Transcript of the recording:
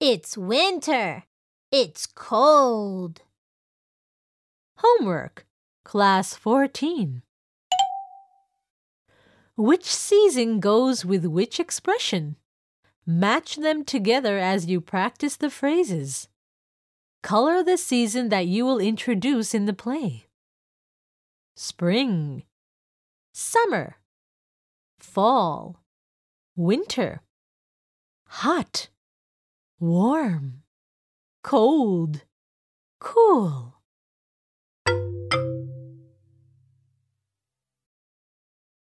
It's winter. It's cold. Homework, Class 14. Which season goes with which expression? Match them together as you practice the phrases. Color the season that you will introduce in the play. Spring, summer, fall, winter, hot, warm, cold, cool.